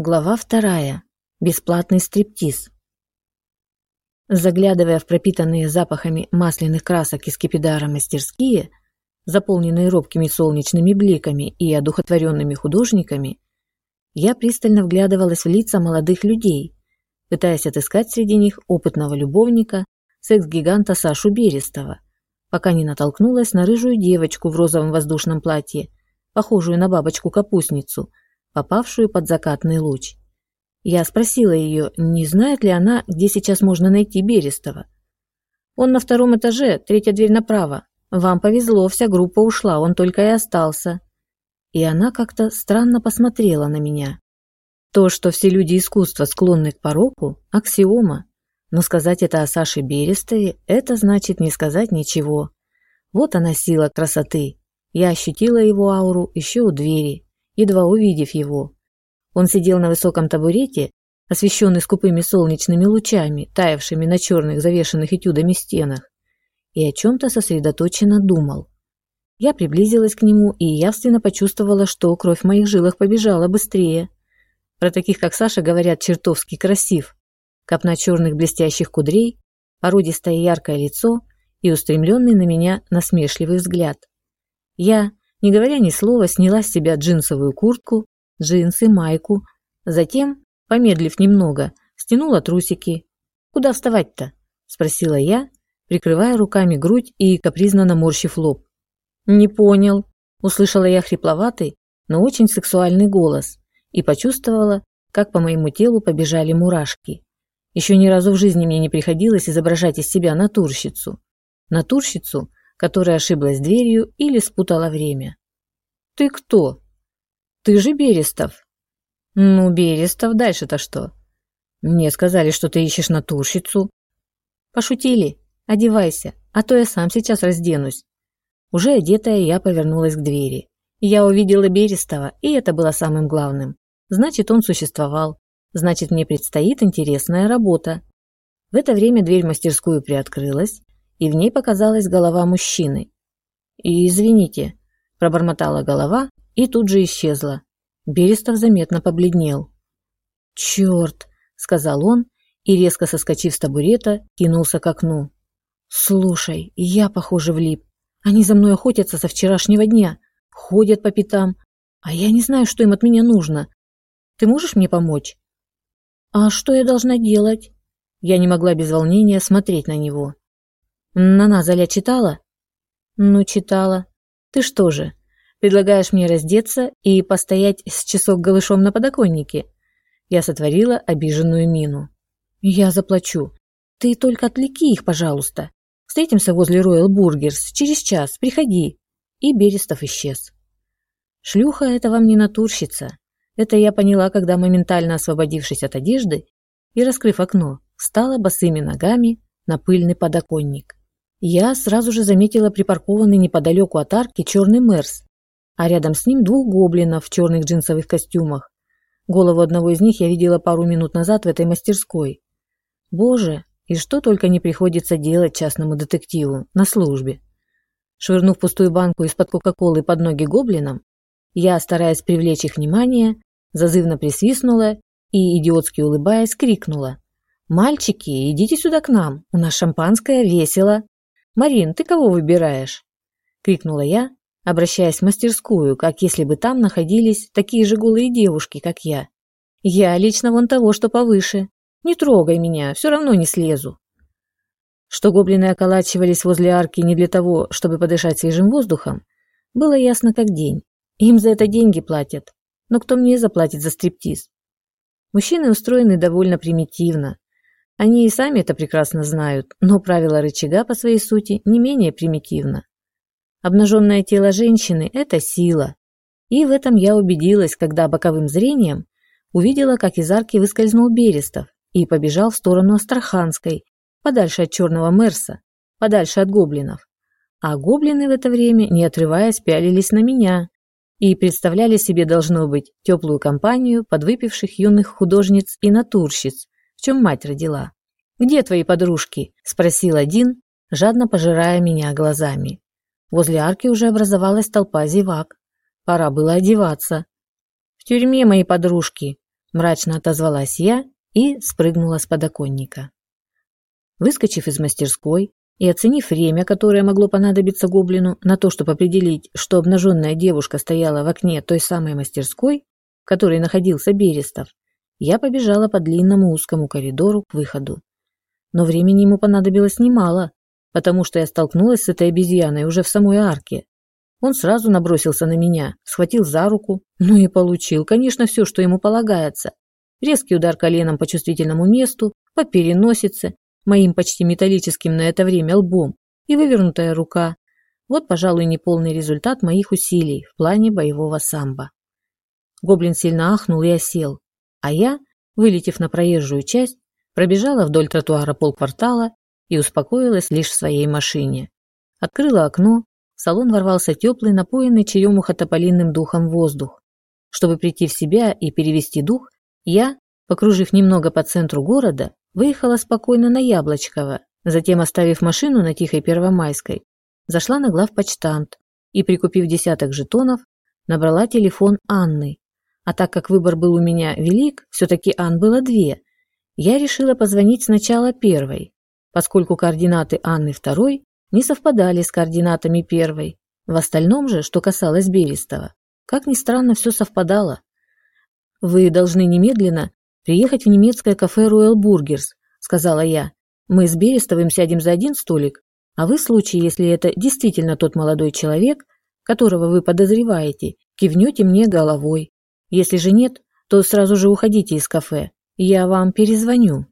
Глава вторая. Бесплатный стриптиз. Заглядывая в пропитанные запахами масляных красок и скипидара мастерские, заполненные робкими солнечными бликами и одухотворенными художниками, я пристально вглядывалась в лица молодых людей, пытаясь отыскать среди них опытного любовника, секс-гиганта Сашу Берестова, пока не натолкнулась на рыжую девочку в розовом воздушном платье, похожую на бабочку-капустницу – попавшую под закатный луч. Я спросила ее, не знает ли она, где сейчас можно найти Берестова. «Он на втором этаже, третья дверь направо. Вам повезло, вся группа ушла, он только и остался». И она как-то странно посмотрела на меня. То, что все люди искусства склонны к пороку – аксиома. Но сказать это о Саше Берестове – это значит не сказать ничего. Вот она сила красоты. Я ощутила его ауру еще у двери едва увидев его. Он сидел на высоком табурете, освещенный скупыми солнечными лучами, таявшими на черных, завешенных этюдами стенах, и о чем-то сосредоточенно думал. Я приблизилась к нему и явственно почувствовала, что кровь в моих жилах побежала быстрее. Про таких, как Саша, говорят чертовски красив. Копна черных блестящих кудрей, породистое яркое лицо и устремленный на меня насмешливый взгляд. Я, не говоря ни слова, сняла с себя джинсовую куртку, джинсы, майку. Затем, помедлив немного, стянула трусики. «Куда вставать-то?» – спросила я, прикрывая руками грудь и капризно наморщив лоб. «Не понял», – услышала я хрипловатый, но очень сексуальный голос и почувствовала, как по моему телу побежали мурашки. Еще ни разу в жизни мне не приходилось изображать из себя натурщицу. Натурщицу, которая ошиблась дверью или спутала время. «Ты кто?» «Ты же Берестов». «Ну, Берестов, дальше-то что?» «Мне сказали, что ты ищешь натурщицу». «Пошутили. Одевайся, а то я сам сейчас разденусь». Уже одетая, я повернулась к двери. Я увидела Берестова, и это было самым главным. Значит, он существовал. Значит, мне предстоит интересная работа. В это время дверь в мастерскую приоткрылась, и в ней показалась голова мужчины. «И извините», – пробормотала голова и тут же исчезла. Берестов заметно побледнел. «Черт!» – сказал он и, резко соскочив с табурета, кинулся к окну. «Слушай, я, похоже, влип. Они за мной охотятся со вчерашнего дня, ходят по пятам, а я не знаю, что им от меня нужно. Ты можешь мне помочь?» «А что я должна делать?» Я не могла без волнения смотреть на него. На Назаля читала? Ну, читала. Ты что же, предлагаешь мне раздеться и постоять с часок голышом на подоконнике? Я сотворила обиженную мину. Я заплачу. Ты только отвлеки их, пожалуйста. Встретимся возле Royal Burgers. Через час. Приходи. И Берестов исчез. Шлюха это вам не натурщица. Это я поняла, когда, моментально освободившись от одежды и раскрыв окно, встала босыми ногами на пыльный подоконник. Я сразу же заметила припаркованный неподалеку от арки черный Мерс, а рядом с ним двух гоблинов в черных джинсовых костюмах. Голову одного из них я видела пару минут назад в этой мастерской. Боже, и что только не приходится делать частному детективу на службе. Швырнув пустую банку из-под Кока-Колы под ноги гоблинам, я, стараясь привлечь их внимание, зазывно присвистнула и, идиотски улыбаясь, крикнула. «Мальчики, идите сюда к нам, у нас шампанское, весело!» «Марин, ты кого выбираешь?» – крикнула я, обращаясь в мастерскую, как если бы там находились такие же голые девушки, как я. «Я лично вон того, что повыше. Не трогай меня, все равно не слезу». Что гоблины околачивались возле арки не для того, чтобы подышать свежим воздухом, было ясно как день. Им за это деньги платят. Но кто мне заплатит за стриптиз? Мужчины устроены довольно примитивно, они и сами это прекрасно знают, но правило рычага по своей сути не менее примитивно. Обнаженное тело женщины – это сила. И в этом я убедилась, когда боковым зрением увидела, как из арки выскользнул Берестов и побежал в сторону Астраханской, подальше от черного Мерса, подальше от гоблинов. А гоблины в это время, не отрываясь, пялились на меня и представляли себе, должно быть, теплую компанию подвыпивших юных художниц и натурщиц, в чем мать родила. «Где твои подружки?» – спросил один, жадно пожирая меня глазами. Возле арки уже образовалась толпа зевак. Пора было одеваться. «В тюрьме мои подружки», мрачно отозвалась я и спрыгнула с подоконника. Выскочив из мастерской и оценив время, которое могло понадобиться гоблину на то, чтобы определить, что обнаженная девушка стояла в окне той самой мастерской, в которой находился Берестов, я побежала по длинному узкому коридору к выходу. Но времени ему понадобилось немало, потому что я столкнулась с этой обезьяной уже в самой арке. Он сразу набросился на меня, схватил за руку, ну и получил, конечно, все, что ему полагается. Резкий удар коленом по чувствительному месту, по переносице, моим почти металлическим на это время лбом, и вывернутая рука. Вот, пожалуй, неполный результат моих усилий в плане боевого самбо. Гоблин сильно ахнул и осел, а я, вылетев на проезжую часть, пробежала вдоль тротуара полквартала и успокоилась лишь в своей машине. Открыла окно, в салон ворвался теплый, напоенный черемухо-тополинным духом воздух. Чтобы прийти в себя и перевести дух, я, покружив немного по центру города, выехала спокойно на Яблочково, затем, оставив машину на Тихой Первомайской, зашла на главпочтамт и, прикупив десяток жетонов, набрала телефон Анны. А так как выбор был у меня велик, все-таки Ан было две, я решила позвонить сначала первой, поскольку координаты Анны второй не совпадали с координатами первой. В остальном же, что касалось Берестова, как ни странно, все совпадало. «Вы должны немедленно приехать в немецкое кафе Royal Burgers», сказала я. «Мы с Берестовым сядем за один столик, а вы в случае, если это действительно тот молодой человек, которого вы подозреваете, кивнете мне головой. Если же нет, то сразу же уходите из кафе. Я вам перезвоню».